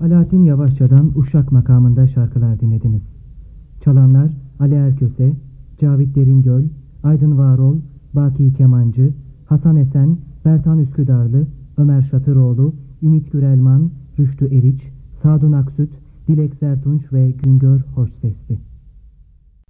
Alaaddin Yavaşça'dan Uşak makamında şarkılar dinlediniz. Çalanlar Ali Erköse, Cavit Deringöl, Aydın Varol, Baki Kemancı, Hasan Esen, Bertan Üsküdarlı, Ömer Şatıroğlu, Ümit Gürelman, Rüştü Eriç, Sadun Aksüt, Dilek Sertunç ve Güngör Hoşsesli.